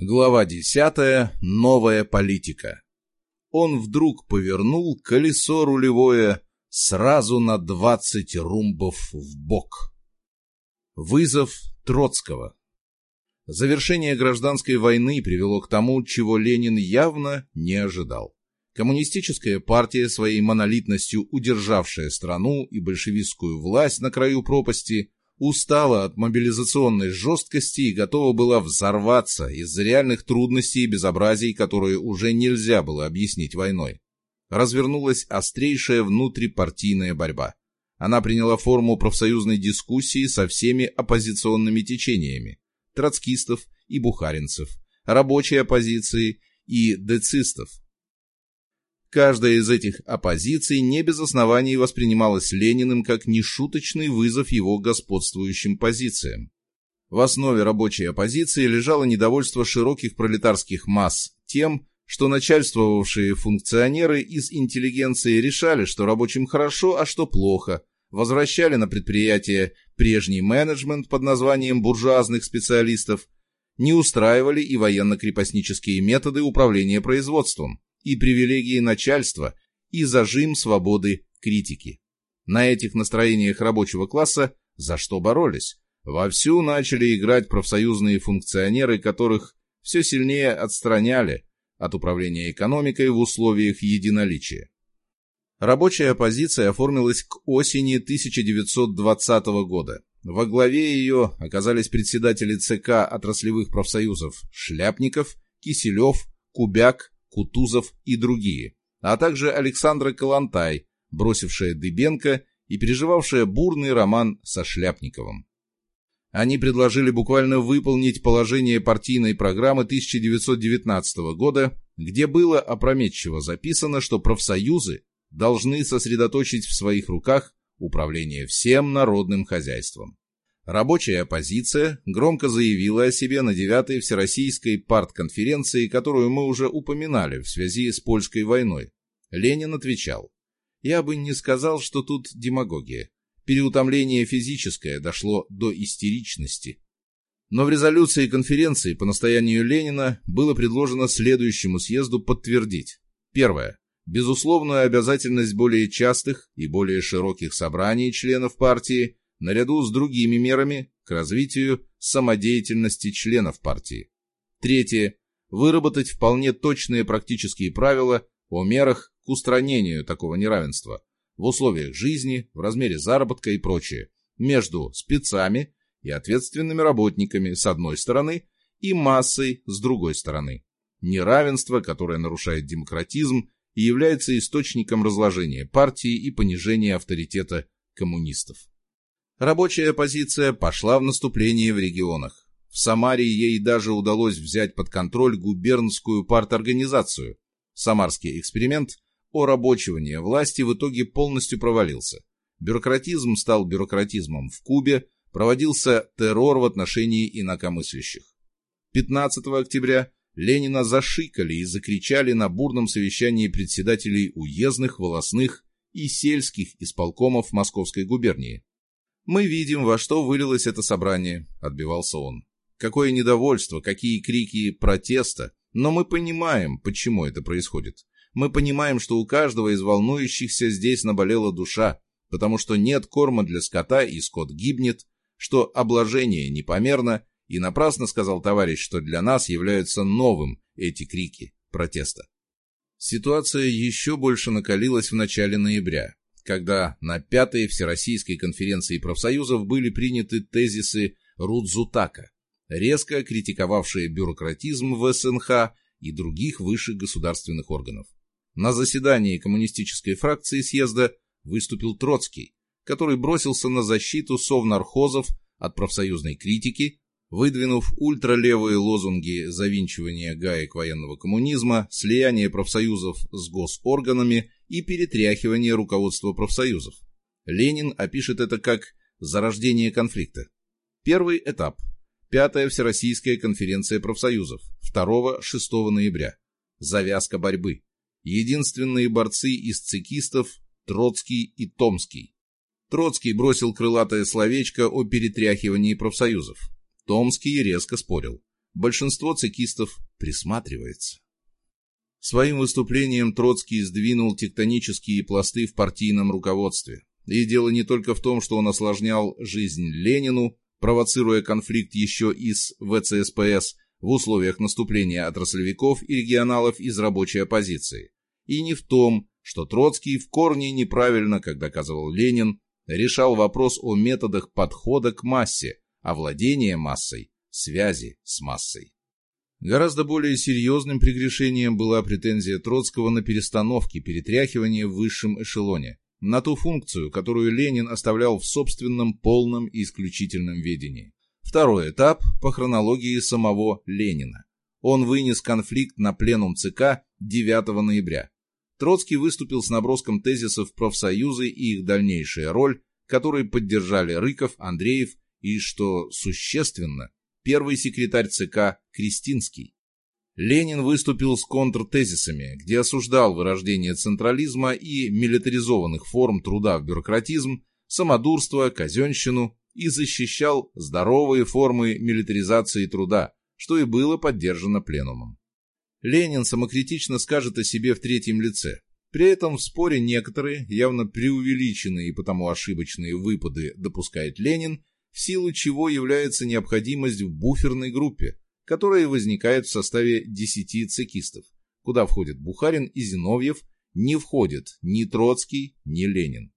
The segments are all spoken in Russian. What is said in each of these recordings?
Глава 10. Новая политика. Он вдруг повернул колесо рулевое сразу на 20 румбов в бок. Вызов Троцкого. Завершение гражданской войны привело к тому, чего Ленин явно не ожидал. Коммунистическая партия, своей монолитностью удержавшая страну и большевистскую власть на краю пропасти, устала от мобилизационной жесткости и готова была взорваться из-за реальных трудностей и безобразий, которые уже нельзя было объяснить войной. Развернулась острейшая внутрипартийная борьба. Она приняла форму профсоюзной дискуссии со всеми оппозиционными течениями – троцкистов и бухаринцев, рабочей оппозиции и децистов, Каждая из этих оппозиций не без оснований воспринималась Лениным как нешуточный вызов его господствующим позициям. В основе рабочей оппозиции лежало недовольство широких пролетарских масс тем, что начальствовавшие функционеры из интеллигенции решали, что рабочим хорошо, а что плохо, возвращали на предприятие прежний менеджмент под названием буржуазных специалистов, не устраивали и военно-крепостнические методы управления производством и привилегии начальства, и зажим свободы критики. На этих настроениях рабочего класса за что боролись? Вовсю начали играть профсоюзные функционеры, которых все сильнее отстраняли от управления экономикой в условиях единоличия. Рабочая оппозиция оформилась к осени 1920 года. Во главе ее оказались председатели ЦК отраслевых профсоюзов Шляпников, Киселев, Кубяк, Кутузов и другие, а также Александра Калантай, бросившая Дыбенко и переживавшая бурный роман со Шляпниковым. Они предложили буквально выполнить положение партийной программы 1919 года, где было опрометчиво записано, что профсоюзы должны сосредоточить в своих руках управление всем народным хозяйством. Рабочая оппозиция громко заявила о себе на 9-й Всероссийской партконференции, которую мы уже упоминали в связи с польской войной. Ленин отвечал, «Я бы не сказал, что тут демагогия. Переутомление физическое дошло до истеричности». Но в резолюции конференции по настоянию Ленина было предложено следующему съезду подтвердить. Первое. Безусловную обязательность более частых и более широких собраний членов партии – наряду с другими мерами к развитию самодеятельности членов партии. Третье. Выработать вполне точные практические правила о мерах к устранению такого неравенства в условиях жизни, в размере заработка и прочее, между спецами и ответственными работниками с одной стороны и массой с другой стороны. Неравенство, которое нарушает демократизм и является источником разложения партии и понижения авторитета коммунистов. Рабочая оппозиция пошла в наступление в регионах. В Самаре ей даже удалось взять под контроль губернскую парторганизацию. Самарский эксперимент о рабочивании власти в итоге полностью провалился. Бюрократизм стал бюрократизмом в Кубе, проводился террор в отношении инакомыслящих. 15 октября Ленина зашикали и закричали на бурном совещании председателей уездных, волосных и сельских исполкомов Московской губернии. «Мы видим, во что вылилось это собрание», — отбивался он. «Какое недовольство, какие крики протеста. Но мы понимаем, почему это происходит. Мы понимаем, что у каждого из волнующихся здесь наболела душа, потому что нет корма для скота, и скот гибнет, что обложение непомерно, и напрасно сказал товарищ, что для нас являются новым эти крики протеста. Ситуация еще больше накалилась в начале ноября когда на пятой Всероссийской конференции профсоюзов были приняты тезисы Рудзутака, резко критиковавшие бюрократизм в СНХ и других высших государственных органов. На заседании коммунистической фракции съезда выступил Троцкий, который бросился на защиту совнархозов от профсоюзной критики выдвинув ультралевые лозунги завинчивания гаек военного коммунизма, слияния профсоюзов с госорганами и перетряхивания руководства профсоюзов. Ленин опишет это как «зарождение конфликта». Первый этап. Пятая Всероссийская конференция профсоюзов 2-6 ноября. Завязка борьбы. Единственные борцы из цикистов – Троцкий и Томский. Троцкий бросил крылатое словечко о перетряхивании профсоюзов. Томский резко спорил. большинство цекистов присматривается. Своим выступлением Троцкий сдвинул тектонические пласты в партийном руководстве. И дело не только в том, что он осложнял жизнь Ленину, провоцируя конфликт еще и с ВЦСПС в условиях наступления отраслевиков и регионалов из рабочей оппозиции. И не в том, что Троцкий в корне неправильно, как доказывал Ленин, решал вопрос о методах подхода к массе, овладения массой, связи с массой. Гораздо более серьезным прегрешением была претензия Троцкого на перестановки, перетряхивание в высшем эшелоне, на ту функцию, которую Ленин оставлял в собственном полном и исключительном ведении. Второй этап по хронологии самого Ленина. Он вынес конфликт на пленум ЦК 9 ноября. Троцкий выступил с наброском тезисов профсоюзы и их дальнейшая роль, которые поддержали Рыков, Андреев и, что существенно, первый секретарь ЦК Кристинский. Ленин выступил с контртезисами, где осуждал вырождение централизма и милитаризованных форм труда в бюрократизм, самодурство, казенщину и защищал здоровые формы милитаризации труда, что и было поддержано пленумом. Ленин самокритично скажет о себе в третьем лице. При этом в споре некоторые, явно преувеличенные и потому ошибочные выпады допускает Ленин, в силу чего является необходимость в буферной группе, которая возникает в составе 10 цекистов, куда входят Бухарин и Зиновьев, не входит ни Троцкий, ни Ленин.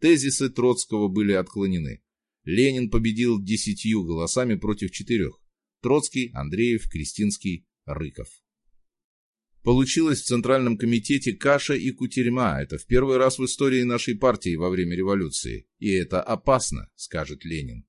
Тезисы Троцкого были отклонены. Ленин победил десятью голосами против четырех. Троцкий, Андреев, Кристинский, Рыков. Получилось в Центральном комитете каша и кутерьма. Это в первый раз в истории нашей партии во время революции. И это опасно, скажет Ленин.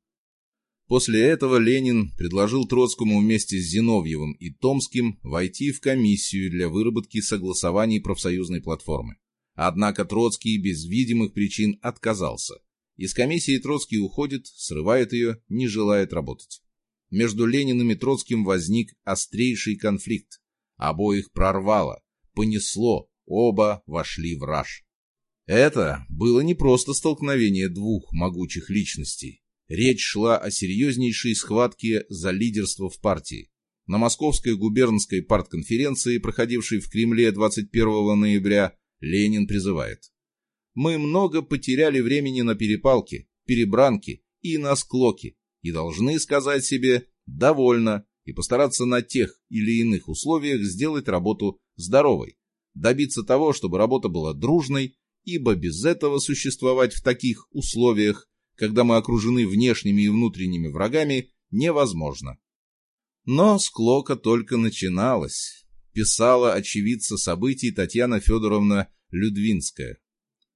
После этого Ленин предложил Троцкому вместе с Зиновьевым и Томским войти в комиссию для выработки согласований профсоюзной платформы. Однако Троцкий без видимых причин отказался. Из комиссии Троцкий уходит, срывает ее, не желает работать. Между Лениным и Троцким возник острейший конфликт. Обоих прорвало, понесло, оба вошли в раж. Это было не просто столкновение двух могучих личностей. Речь шла о серьезнейшей схватке за лидерство в партии. На Московской губернской партконференции, проходившей в Кремле 21 ноября, Ленин призывает. «Мы много потеряли времени на перепалки, перебранки и на склоки, и должны сказать себе «довольно» и постараться на тех или иных условиях сделать работу здоровой, добиться того, чтобы работа была дружной, ибо без этого существовать в таких условиях, когда мы окружены внешними и внутренними врагами, невозможно. Но склока только начиналась, писала очевидца событий Татьяна Федоровна Людвинская.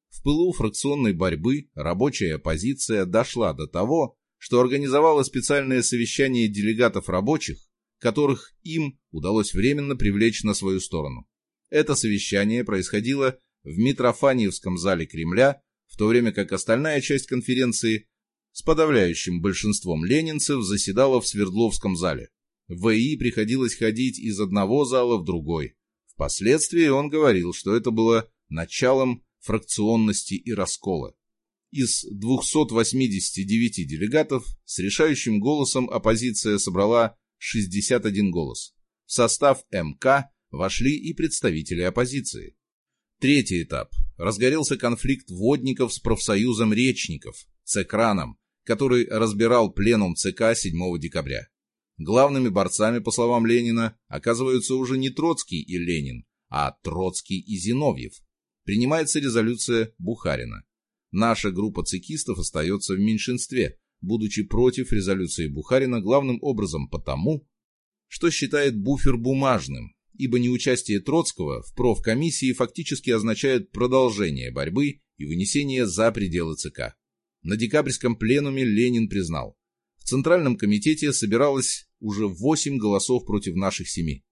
В пылу фракционной борьбы рабочая оппозиция дошла до того, что организовала специальное совещание делегатов рабочих, которых им удалось временно привлечь на свою сторону. Это совещание происходило в Митрофаниевском зале Кремля, в то время как остальная часть конференции с подавляющим большинством ленинцев заседала в Свердловском зале. ВИ приходилось ходить из одного зала в другой. Впоследствии он говорил, что это было началом фракционности и раскола. Из 289 делегатов с решающим голосом оппозиция собрала 61 голос. В состав МК вошли и представители оппозиции. Третий этап. Разгорелся конфликт водников с профсоюзом речников, ЦКРАНом, который разбирал пленум ЦК 7 декабря. Главными борцами, по словам Ленина, оказываются уже не Троцкий и Ленин, а Троцкий и Зиновьев. Принимается резолюция Бухарина. Наша группа цикистов остается в меньшинстве, будучи против резолюции Бухарина главным образом потому, что считает буфер бумажным, ибо неучастие Троцкого в профкомиссии фактически означает продолжение борьбы и вынесение за пределы ЦК. На декабрьском пленуме Ленин признал, в Центральном комитете собиралось уже 8 голосов против наших семи.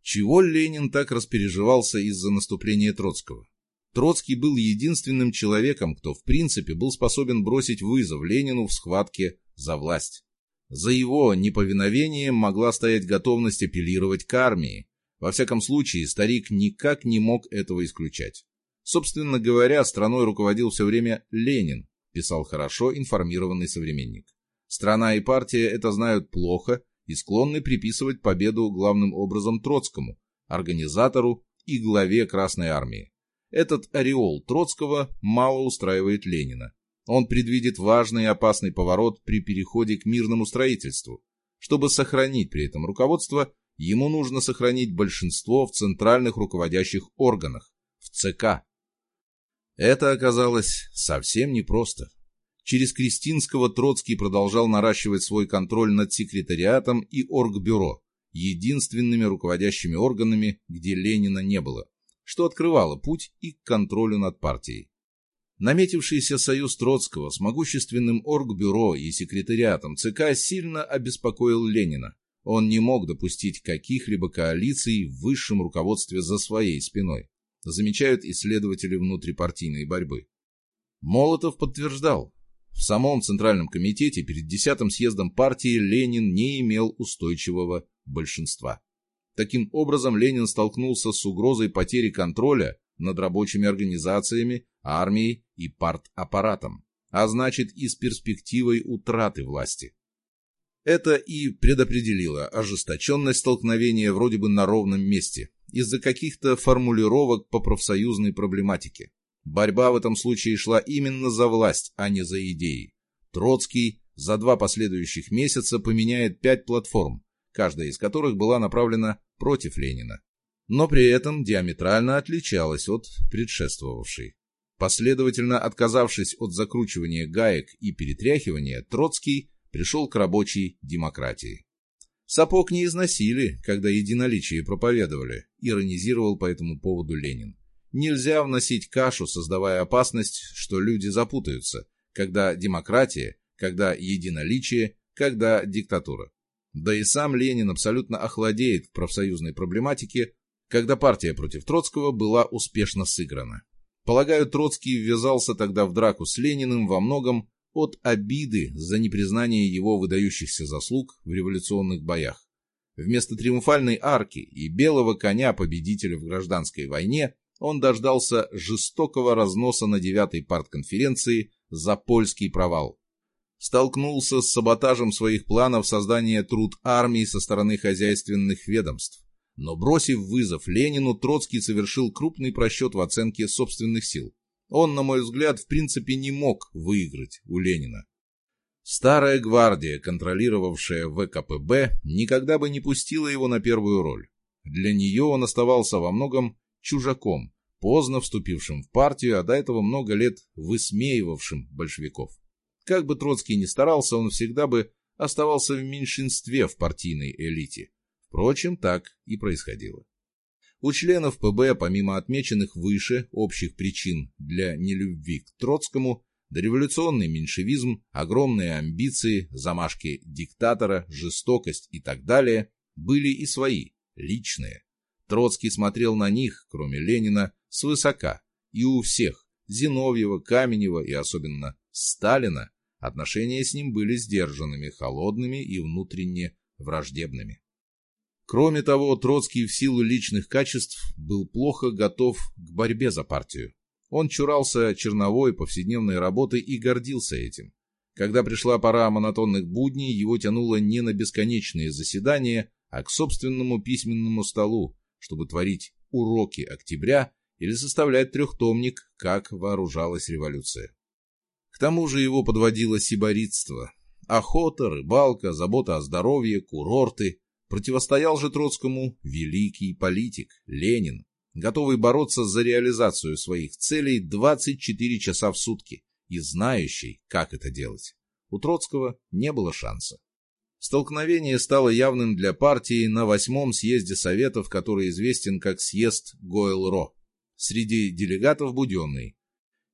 Чего Ленин так распереживался из-за наступления Троцкого? Троцкий был единственным человеком, кто в принципе был способен бросить вызов Ленину в схватке за власть. За его неповиновением могла стоять готовность апеллировать к армии. Во всяком случае, старик никак не мог этого исключать. Собственно говоря, страной руководил все время Ленин, писал хорошо информированный современник. Страна и партия это знают плохо и склонны приписывать победу главным образом Троцкому, организатору и главе Красной Армии. Этот ореол Троцкого мало устраивает Ленина. Он предвидит важный и опасный поворот при переходе к мирному строительству. Чтобы сохранить при этом руководство, ему нужно сохранить большинство в центральных руководящих органах, в ЦК. Это оказалось совсем непросто. Через Кристинского Троцкий продолжал наращивать свой контроль над секретариатом и оргбюро, единственными руководящими органами, где Ленина не было, что открывало путь и к контролю над партией. Наметившийся союз Троцкого с могущественным оргбюро и секретариатом ЦК сильно обеспокоил Ленина. Он не мог допустить каких-либо коалиций в высшем руководстве за своей спиной, замечают исследователи внутрипартийной борьбы. Молотов подтверждал, в самом Центральном комитете перед десятым съездом партии Ленин не имел устойчивого большинства. Таким образом, Ленин столкнулся с угрозой потери контроля над рабочими организациями, армией и партаппаратом, а значит и с перспективой утраты власти. Это и предопределило ожесточенность столкновения вроде бы на ровном месте, из-за каких-то формулировок по профсоюзной проблематике. Борьба в этом случае шла именно за власть, а не за идеи. Троцкий за два последующих месяца поменяет пять платформ, каждая из которых была направлена против Ленина но при этом диаметрально отличалась от предшествовавшей. Последовательно отказавшись от закручивания гаек и перетряхивания, Троцкий пришел к рабочей демократии. Сапог не износили, когда единоличие проповедовали, иронизировал по этому поводу Ленин. Нельзя вносить кашу, создавая опасность, что люди запутаются, когда демократия, когда единоличие, когда диктатура. Да и сам Ленин абсолютно охладеет в профсоюзной проблематике, когда партия против Троцкого была успешно сыграна. Полагаю, Троцкий ввязался тогда в драку с Лениным во многом от обиды за непризнание его выдающихся заслуг в революционных боях. Вместо триумфальной арки и белого коня победителя в гражданской войне он дождался жестокого разноса на девятой партконференции за польский провал. Столкнулся с саботажем своих планов создания труд армии со стороны хозяйственных ведомств. Но бросив вызов Ленину, Троцкий совершил крупный просчет в оценке собственных сил. Он, на мой взгляд, в принципе не мог выиграть у Ленина. Старая гвардия, контролировавшая ВКПБ, никогда бы не пустила его на первую роль. Для нее он оставался во многом чужаком, поздно вступившим в партию, а до этого много лет высмеивавшим большевиков. Как бы Троцкий ни старался, он всегда бы оставался в меньшинстве в партийной элите. Впрочем, так и происходило. У членов ПБ, помимо отмеченных выше общих причин для нелюбви к Троцкому, дореволюционный меньшевизм, огромные амбиции, замашки диктатора, жестокость и так далее, были и свои, личные. Троцкий смотрел на них, кроме Ленина, свысока, и у всех, Зиновьева, Каменева и особенно Сталина, отношения с ним были сдержанными, холодными и внутренне враждебными. Кроме того, Троцкий в силу личных качеств был плохо готов к борьбе за партию. Он чурался черновой повседневной работы и гордился этим. Когда пришла пора монотонных будней, его тянуло не на бесконечные заседания, а к собственному письменному столу, чтобы творить уроки октября или составлять трехтомник, как вооружалась революция. К тому же его подводило сиборитство. Охота, рыбалка, забота о здоровье, курорты – Противостоял же Троцкому великий политик Ленин, готовый бороться за реализацию своих целей 24 часа в сутки и знающий, как это делать. У Троцкого не было шанса. Столкновение стало явным для партии на восьмом съезде Советов, который известен как съезд Гойл-Ро. Среди делегатов Буденный.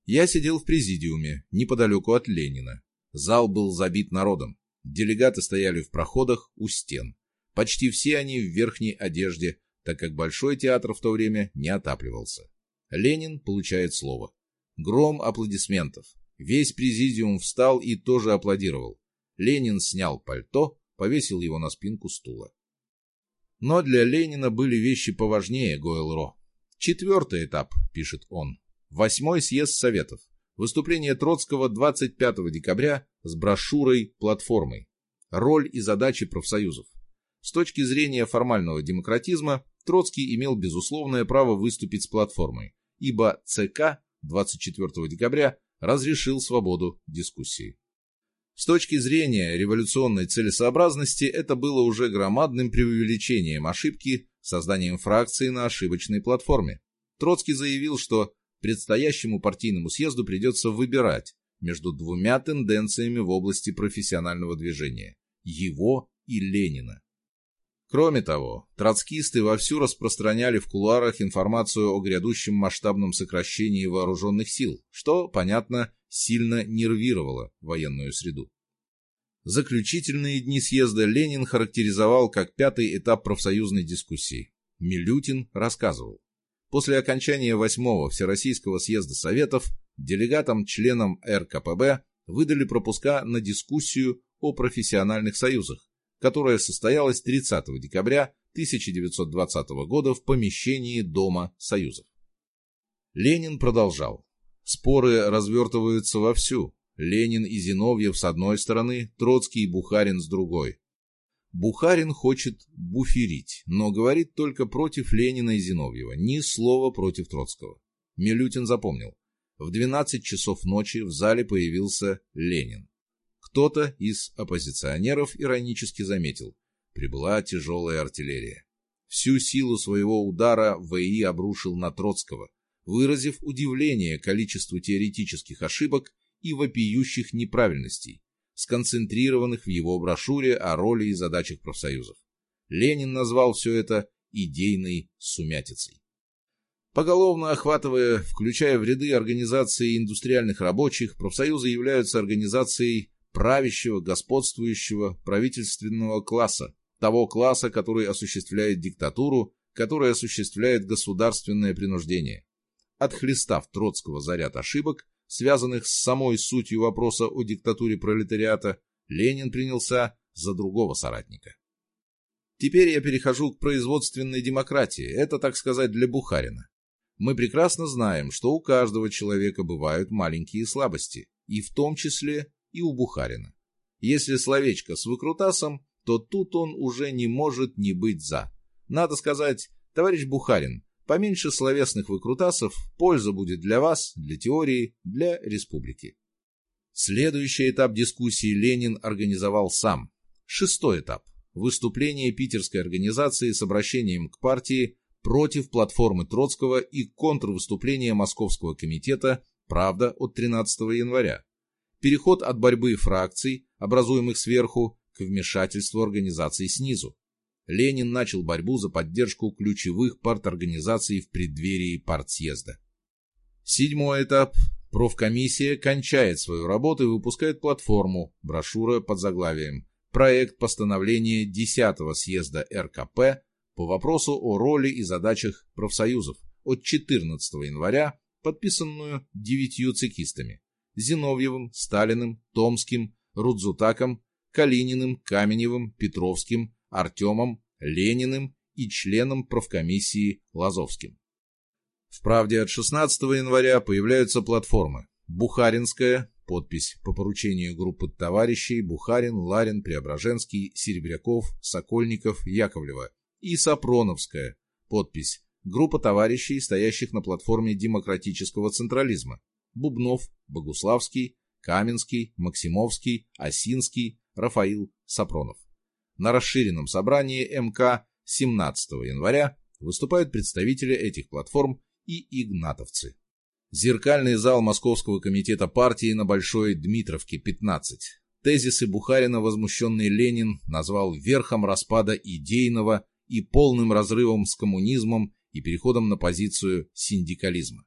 Я сидел в президиуме, неподалеку от Ленина. Зал был забит народом. Делегаты стояли в проходах у стен. Почти все они в верхней одежде, так как Большой театр в то время не отапливался. Ленин получает слово. Гром аплодисментов. Весь президиум встал и тоже аплодировал. Ленин снял пальто, повесил его на спинку стула. Но для Ленина были вещи поважнее Гойл-Ро. Четвертый этап, пишет он. Восьмой съезд Советов. Выступление Троцкого 25 декабря с брошюрой «Платформой». Роль и задачи профсоюзов С точки зрения формального демократизма, Троцкий имел безусловное право выступить с платформой, ибо ЦК 24 декабря разрешил свободу дискуссии. С точки зрения революционной целесообразности это было уже громадным преувеличением ошибки созданием фракции на ошибочной платформе. Троцкий заявил, что предстоящему партийному съезду придется выбирать между двумя тенденциями в области профессионального движения – его и Ленина. Кроме того, троцкисты вовсю распространяли в кулуарах информацию о грядущем масштабном сокращении вооруженных сил, что, понятно, сильно нервировало военную среду. Заключительные дни съезда Ленин характеризовал как пятый этап профсоюзной дискуссии. Милютин рассказывал. После окончания восьмого Всероссийского съезда Советов делегатам-членам РКПБ выдали пропуска на дискуссию о профессиональных союзах, которая состоялась 30 декабря 1920 года в помещении Дома Союзов. Ленин продолжал. Споры развертываются вовсю. Ленин и Зиновьев с одной стороны, Троцкий и Бухарин с другой. Бухарин хочет буферить, но говорит только против Ленина и Зиновьева, ни слова против Троцкого. Милютин запомнил. В 12 часов ночи в зале появился Ленин. Кто-то из оппозиционеров иронически заметил. Прибыла тяжелая артиллерия. Всю силу своего удара ВИ обрушил на Троцкого, выразив удивление количеству теоретических ошибок и вопиющих неправильностей, сконцентрированных в его брошюре о роли и задачах профсоюзов. Ленин назвал все это идейной сумятицей. Поголовно охватывая, включая в ряды организации индустриальных рабочих, профсоюзы являются организацией правящего, господствующего правительственного класса, того класса, который осуществляет диктатуру, который осуществляет государственное принуждение. Отхлестав Троцкого заряд ошибок, связанных с самой сутью вопроса о диктатуре пролетариата, Ленин принялся за другого соратника. Теперь я перехожу к производственной демократии, это, так сказать, для Бухарина. Мы прекрасно знаем, что у каждого человека бывают маленькие слабости, и в том числе и у Бухарина. Если словечко с выкрутасом, то тут он уже не может не быть за. Надо сказать, товарищ Бухарин, поменьше словесных выкрутасов, польза будет для вас, для теории, для республики. Следующий этап дискуссии Ленин организовал сам. Шестой этап. Выступление питерской организации с обращением к партии против платформы Троцкого и контрвыступление Московского комитета «Правда» от 13 января переход от борьбы фракций, образуемых сверху, к вмешательству организаций снизу. Ленин начал борьбу за поддержку ключевых парторганизаций в преддверии партсъезда. Седьмой этап. Профкомиссия кончает свою работу и выпускает платформу, брошюра под заглавием «Проект постановления 10-го съезда РКП по вопросу о роли и задачах профсоюзов» от 14 января, подписанную девятью цикистами. Зиновьевым, Сталиным, Томским, Рудзутаком, Калининым, Каменевым, Петровским, Артемом, Лениным и членом правкомиссии Лазовским. В «Правде» от 16 января появляются платформы. «Бухаринская», подпись по поручению группы товарищей Бухарин, Ларин, Преображенский, Серебряков, Сокольников, Яковлева. И «Сапроновская», подпись. Группа товарищей, стоящих на платформе демократического централизма, Бубнов, Богуславский, Каменский, Максимовский, Осинский, Рафаил Сапронов. На расширенном собрании МК 17 января выступают представители этих платформ и игнатовцы. Зеркальный зал Московского комитета партии на Большой Дмитровке, 15. Тезисы Бухарина возмущенный Ленин назвал верхом распада идейного и полным разрывом с коммунизмом и переходом на позицию синдикализма.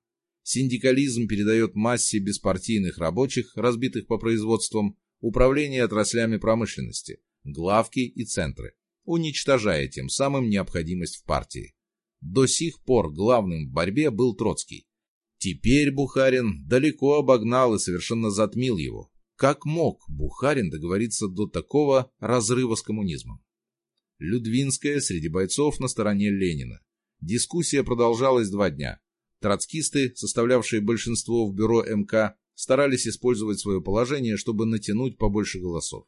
Синдикализм передает массе беспартийных рабочих, разбитых по производствам, управление отраслями промышленности, главки и центры, уничтожая тем самым необходимость в партии. До сих пор главным в борьбе был Троцкий. Теперь Бухарин далеко обогнал и совершенно затмил его. Как мог Бухарин договориться до такого разрыва с коммунизмом? Людвинская среди бойцов на стороне Ленина. Дискуссия продолжалась два дня. Троцкисты, составлявшие большинство в бюро МК, старались использовать свое положение, чтобы натянуть побольше голосов.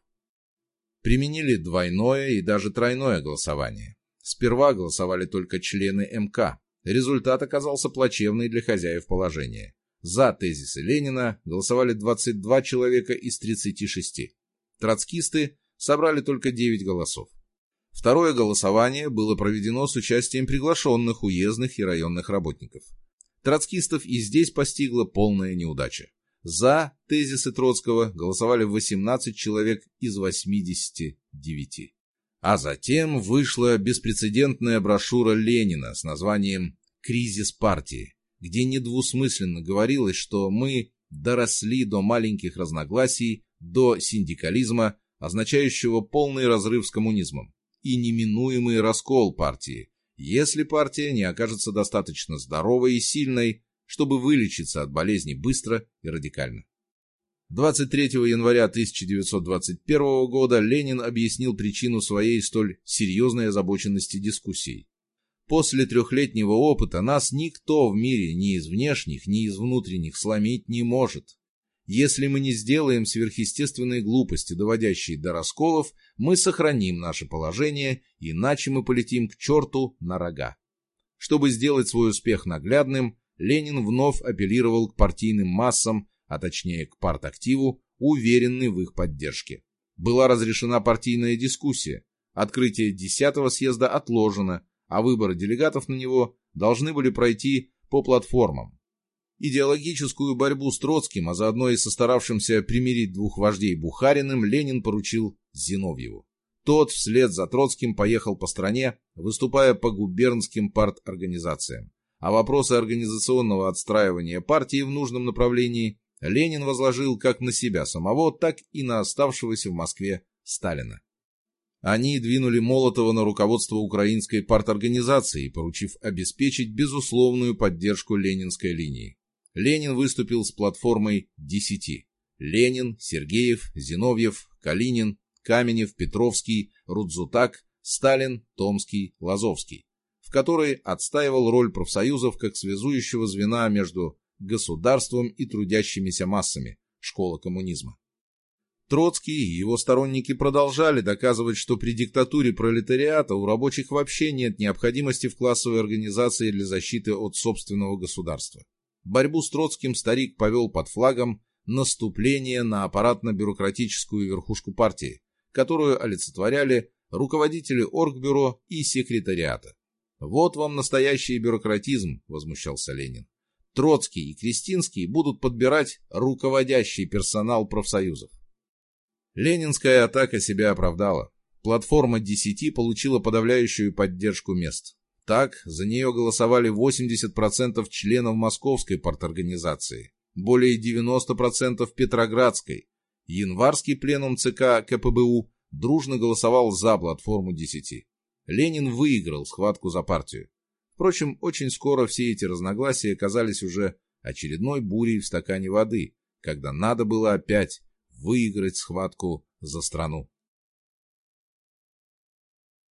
Применили двойное и даже тройное голосование. Сперва голосовали только члены МК. Результат оказался плачевный для хозяев положения. За тезисы Ленина голосовали 22 человека из 36. Троцкисты собрали только 9 голосов. Второе голосование было проведено с участием приглашенных уездных и районных работников. Троцкистов и здесь постигла полная неудача. За тезисы Троцкого голосовали 18 человек из 89. А затем вышла беспрецедентная брошюра Ленина с названием «Кризис партии», где недвусмысленно говорилось, что мы доросли до маленьких разногласий, до синдикализма, означающего полный разрыв с коммунизмом, и неминуемый раскол партии, если партия не окажется достаточно здоровой и сильной, чтобы вылечиться от болезни быстро и радикально. 23 января 1921 года Ленин объяснил причину своей столь серьезной озабоченности дискуссий. После трехлетнего опыта нас никто в мире ни из внешних, ни из внутренних сломить не может. Если мы не сделаем сверхъестественные глупости, доводящие до расколов, мы сохраним наше положение, иначе мы полетим к черту на рога. Чтобы сделать свой успех наглядным, Ленин вновь апеллировал к партийным массам, а точнее к партактиву, уверенный в их поддержке. Была разрешена партийная дискуссия. Открытие 10-го съезда отложено, а выборы делегатов на него должны были пройти по платформам. Идеологическую борьбу с Троцким, а заодно и со старавшимся примирить двух вождей Бухариным, Ленин поручил Зиновьеву. Тот вслед за Троцким поехал по стране, выступая по губернским парторганизациям. А вопросы организационного отстраивания партии в нужном направлении Ленин возложил как на себя самого, так и на оставшегося в Москве Сталина. Они двинули Молотова на руководство украинской парторганизации, поручив обеспечить безусловную поддержку ленинской линии. Ленин выступил с платформой «Десяти». Ленин, Сергеев, Зиновьев, Калинин, Каменев, Петровский, Рудзутак, Сталин, Томский, Лазовский, в которой отстаивал роль профсоюзов как связующего звена между государством и трудящимися массами, школа коммунизма. Троцкий и его сторонники продолжали доказывать, что при диктатуре пролетариата у рабочих вообще нет необходимости в классовой организации для защиты от собственного государства. Борьбу с Троцким старик повел под флагом наступления на аппаратно-бюрократическую верхушку партии, которую олицетворяли руководители оргбюро и секретариата. «Вот вам настоящий бюрократизм», – возмущался Ленин. Троцкий и Кристинский будут подбирать руководящий персонал профсоюзов. Ленинская атака себя оправдала. Платформа 10 получила подавляющую поддержку мест. Так, за нее голосовали 80% членов Московской парторганизации, более 90% Петроградской. Январский пленум ЦК КПБУ дружно голосовал за платформу 10. Ленин выиграл схватку за партию. Впрочем, очень скоро все эти разногласия оказались уже очередной бурей в стакане воды, когда надо было опять выиграть схватку за страну.